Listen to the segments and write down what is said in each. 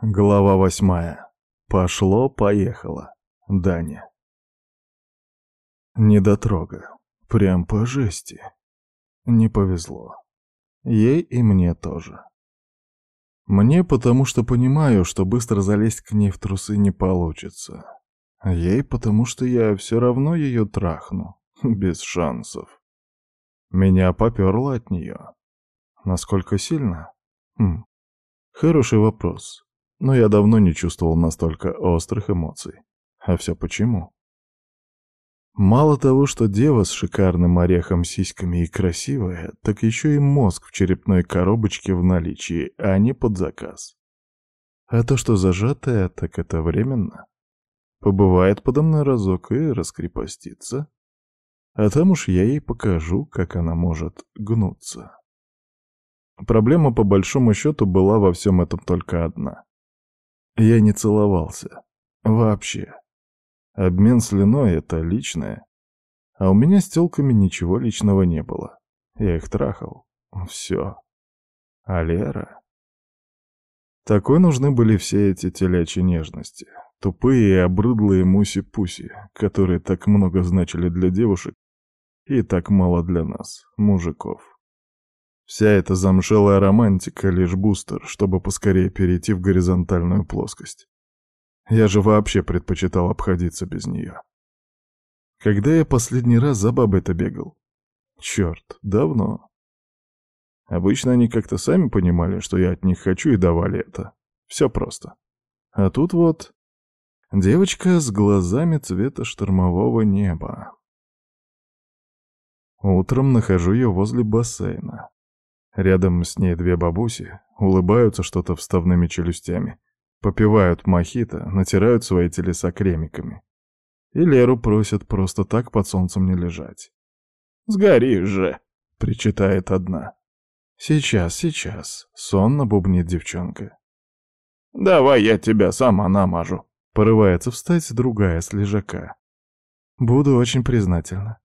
Глава восьмая. Пошло-поехало. Даня. Недотрога. Прям по жести. Не повезло. Ей и мне тоже. Мне потому что понимаю, что быстро залезть к ней в трусы не получится. Ей потому что я все равно ее трахну. Без шансов. Меня поперло от нее. Насколько сильно? Хм. Хороший вопрос но я давно не чувствовал настолько острых эмоций. А все почему? Мало того, что дева с шикарным орехом, сиськами и красивая, так еще и мозг в черепной коробочке в наличии, а не под заказ. А то, что зажатое, так это временно. Побывает подо мной разок и раскрепостится. А там уж я ей покажу, как она может гнуться. Проблема, по большому счету, была во всем этом только одна. Я не целовался. Вообще. Обмен слюной — это личное. А у меня с тёлками ничего личного не было. Я их трахал. Все. А Лера... Такой нужны были все эти телячьи нежности. Тупые и обрыдлые муси-пуси, которые так много значили для девушек и так мало для нас, мужиков. Вся эта замшелая романтика — лишь бустер, чтобы поскорее перейти в горизонтальную плоскость. Я же вообще предпочитал обходиться без нее. Когда я последний раз за бабой-то бегал? Черт, давно. Обычно они как-то сами понимали, что я от них хочу, и давали это. Все просто. А тут вот девочка с глазами цвета штормового неба. Утром нахожу ее возле бассейна. Рядом с ней две бабуси, улыбаются что-то вставными челюстями, попивают мохито, натирают свои телеса кремиками. И Леру просят просто так под солнцем не лежать. «Сгоришь же!» — причитает одна. «Сейчас, сейчас», — сонно бубнит девчонка. «Давай я тебя сама намажу», — порывается встать другая с лежака. «Буду очень признательна».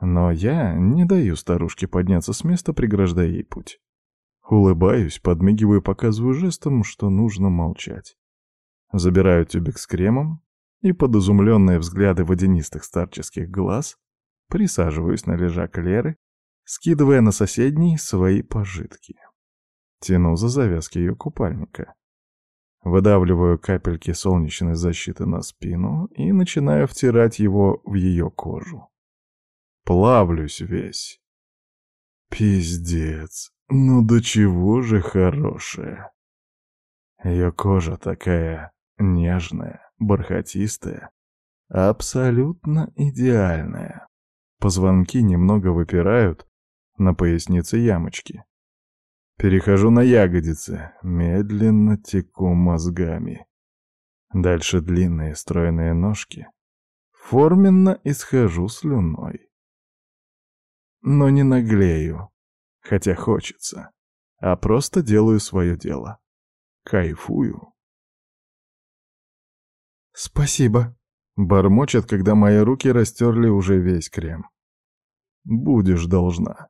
Но я не даю старушке подняться с места, преграждая ей путь. Улыбаюсь, подмигиваю, показываю жестом, что нужно молчать. Забираю тюбик с кремом и под изумленные взгляды водянистых старческих глаз присаживаюсь на лежак Леры, скидывая на соседний свои пожитки. Тяну за завязки ее купальника. Выдавливаю капельки солнечной защиты на спину и начинаю втирать его в ее кожу. Плавлюсь весь. Пиздец, ну до чего же хорошая. Ее кожа такая нежная, бархатистая, абсолютно идеальная. Позвонки немного выпирают, на пояснице ямочки. Перехожу на ягодицы, медленно теку мозгами. Дальше длинные стройные ножки. Форменно исхожу слюной но не наглею, хотя хочется, а просто делаю свое дело. Кайфую. «Спасибо», — бормочет, когда мои руки растерли уже весь крем. «Будешь должна».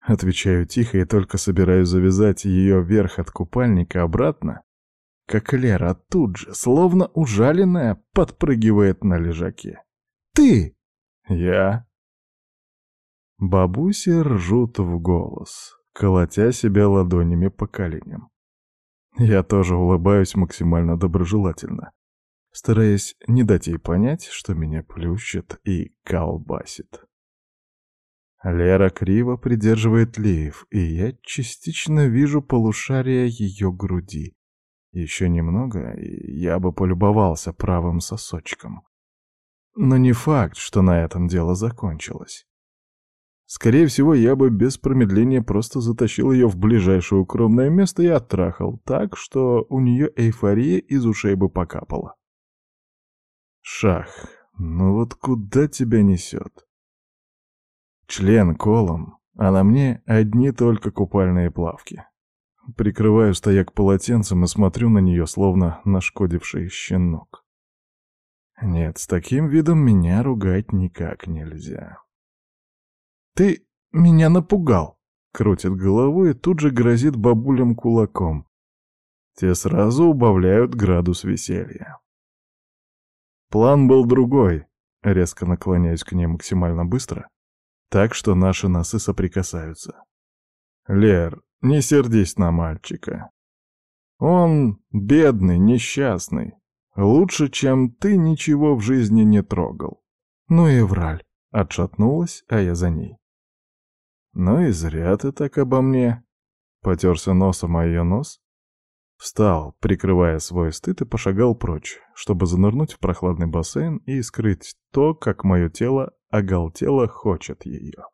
Отвечаю тихо и только собираюсь завязать ее вверх от купальника обратно, как Лера тут же, словно ужаленная, подпрыгивает на лежаке. «Ты!» «Я?» Бабуси ржут в голос, колотя себя ладонями по коленям. Я тоже улыбаюсь максимально доброжелательно, стараясь не дать ей понять, что меня плющит и колбасит. Лера криво придерживает леев, и я частично вижу полушария ее груди. Еще немного, и я бы полюбовался правым сосочком. Но не факт, что на этом дело закончилось. Скорее всего, я бы без промедления просто затащил ее в ближайшее укромное место и оттрахал так, что у нее эйфория из ушей бы покапала. Шах, ну вот куда тебя несет? Член колом, а на мне одни только купальные плавки. Прикрываю стояк полотенцем и смотрю на нее, словно нашкодивший щенок. Нет, с таким видом меня ругать никак нельзя. «Ты меня напугал!» — крутит головой и тут же грозит бабулям кулаком. те сразу убавляют градус веселья. План был другой, резко наклоняюсь к ней максимально быстро, так что наши носы соприкасаются. Лер, не сердись на мальчика. Он бедный, несчастный. Лучше, чем ты, ничего в жизни не трогал. Ну и враль. Отшатнулась, а я за ней. Ну и зря ты так обо мне. Потерся носом о ее нос. Встал, прикрывая свой стыд, и пошагал прочь, чтобы занырнуть в прохладный бассейн и скрыть то, как мое тело оголтело хочет ее.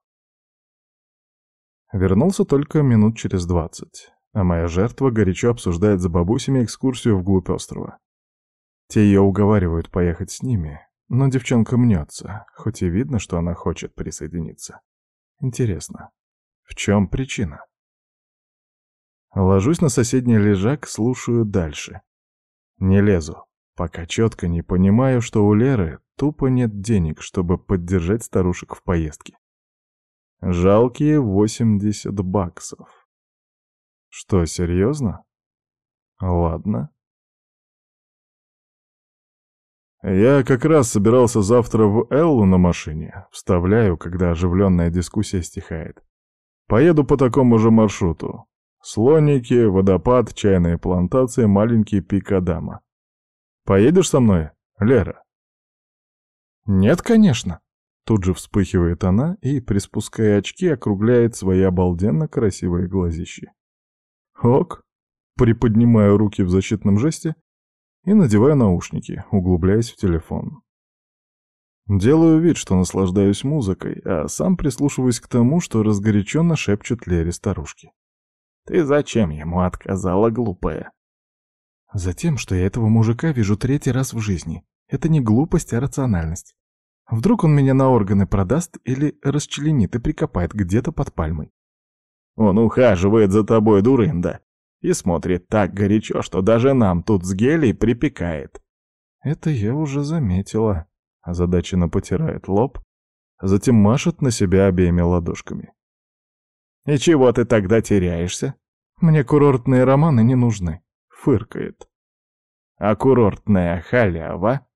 Вернулся только минут через двадцать, а моя жертва горячо обсуждает за бабусями экскурсию вглубь острова. Те ее уговаривают поехать с ними, но девчонка мнется, хоть и видно, что она хочет присоединиться. Интересно, в чем причина? Ложусь на соседний лежак, слушаю дальше. Не лезу, пока четко не понимаю, что у Леры тупо нет денег, чтобы поддержать старушек в поездке. Жалкие 80 баксов. Что, серьезно? Ладно. Я как раз собирался завтра в Эллу на машине. Вставляю, когда оживленная дискуссия стихает. Поеду по такому же маршруту. Слоники, водопад, чайные плантации, маленький пик Адама. Поедешь со мной, Лера? Нет, конечно. Тут же вспыхивает она и, приспуская очки, округляет свои обалденно красивые глазищи. Ок. Приподнимаю руки в защитном жесте и надеваю наушники, углубляясь в телефон. Делаю вид, что наслаждаюсь музыкой, а сам прислушиваюсь к тому, что разгоряченно шепчут Лере старушки. «Ты зачем ему отказала, глупая?» «Затем, что я этого мужика вижу третий раз в жизни. Это не глупость, а рациональность. Вдруг он меня на органы продаст или расчленит и прикопает где-то под пальмой. Он ухаживает за тобой, дурында, и смотрит так горячо, что даже нам тут с гелей припекает. Это я уже заметила. Озадаченно потирает лоб, затем машет на себя обеими ладошками. «И чего ты тогда теряешься? Мне курортные романы не нужны», — фыркает. «А курортная халява?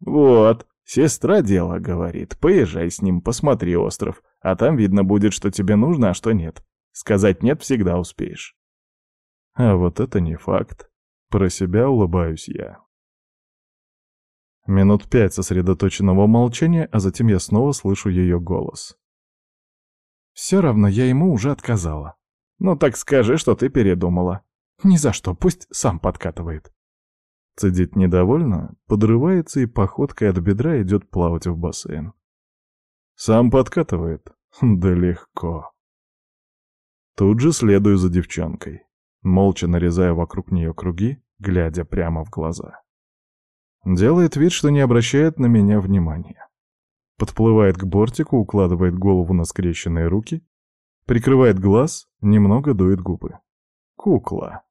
Вот, Сестра дело говорит, поезжай с ним, посмотри остров, а там видно будет, что тебе нужно, а что нет. Сказать «нет» всегда успеешь. А вот это не факт. Про себя улыбаюсь я. Минут пять сосредоточенного молчания, а затем я снова слышу ее голос. Все равно я ему уже отказала. Ну так скажи, что ты передумала. Ни за что, пусть сам подкатывает. Цедит недовольно, подрывается и походкой от бедра идет плавать в бассейн. Сам подкатывает? Да легко. Тут же следую за девчонкой, молча нарезая вокруг нее круги, глядя прямо в глаза. Делает вид, что не обращает на меня внимания. Подплывает к бортику, укладывает голову на скрещенные руки, прикрывает глаз, немного дует губы. Кукла.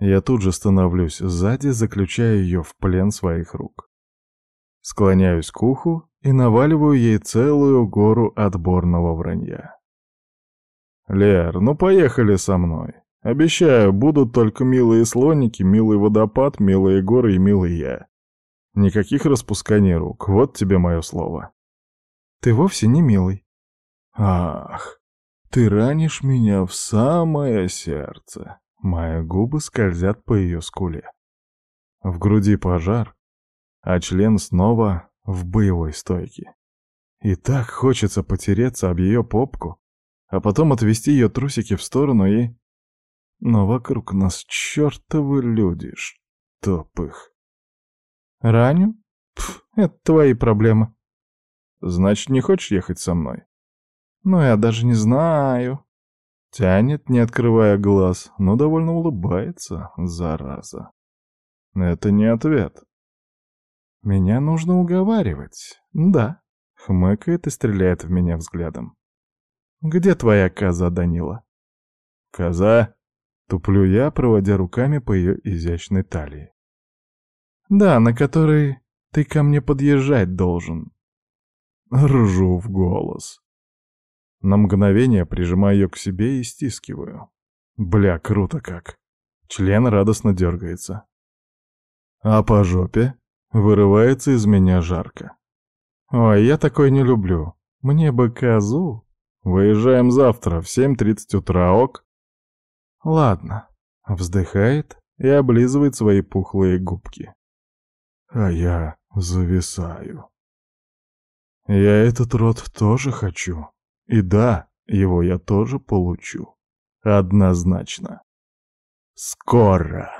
Я тут же становлюсь сзади, заключая ее в плен своих рук. Склоняюсь к уху и наваливаю ей целую гору отборного вранья. «Лер, ну поехали со мной. Обещаю, будут только милые слоники, милый водопад, милые горы и милый я. Никаких распусканий рук, вот тебе мое слово». «Ты вовсе не милый». «Ах, ты ранишь меня в самое сердце». Мои губы скользят по ее скуле. В груди пожар, а член снова в боевой стойке. И так хочется потереться об ее попку, а потом отвести ее трусики в сторону и... Но вокруг нас чертовы люди, чтоб их. Раню? Пф, это твои проблемы. Значит, не хочешь ехать со мной? Ну, я даже не знаю. Тянет, не открывая глаз, но довольно улыбается, зараза. Это не ответ. Меня нужно уговаривать. Да. Хмыкает и стреляет в меня взглядом. Где твоя коза, Данила? Коза? Туплю я, проводя руками по ее изящной талии. Да, на которой ты ко мне подъезжать должен. Ржу в голос. На мгновение прижимаю ее к себе и стискиваю. Бля, круто как. Член радостно дергается. А по жопе вырывается из меня жарко. Ой, я такой не люблю. Мне бы козу. Выезжаем завтра в 7.30 утра, ок? Ладно. Вздыхает и облизывает свои пухлые губки. А я зависаю. Я этот рот тоже хочу. И да, его я тоже получу. Однозначно. Скоро.